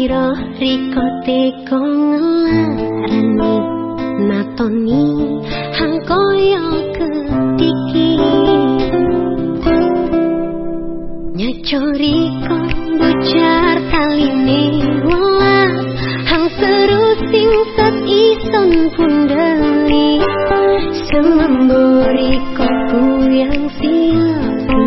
Riko teko ngelarani Natoni hang koyo ketiki Nyacoriko bucar kaline welas Hang seru sing set ison pundeli. Sememburi kopu yang sia-sia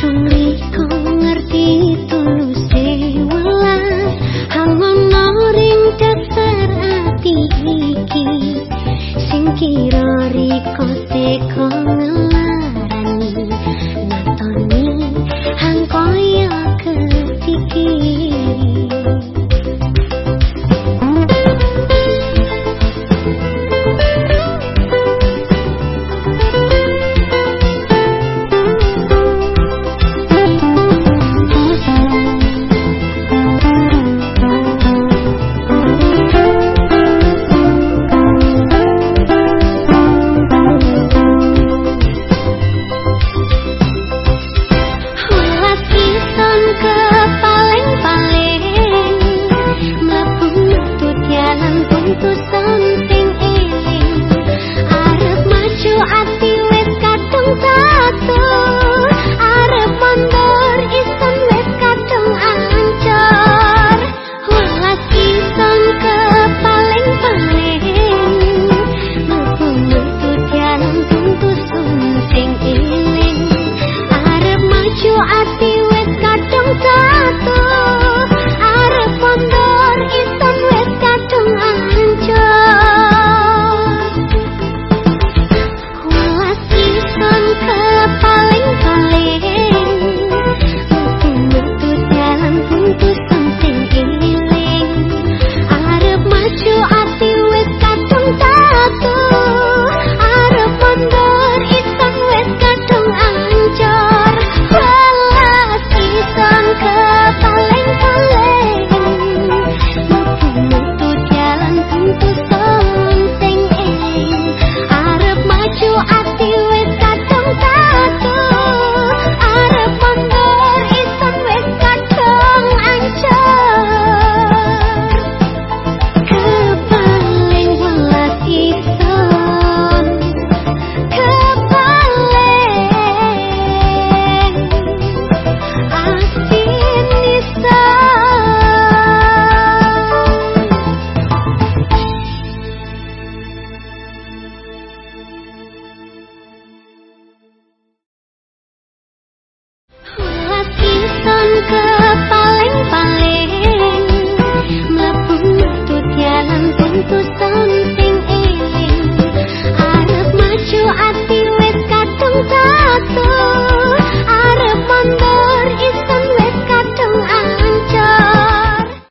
tung 감 사.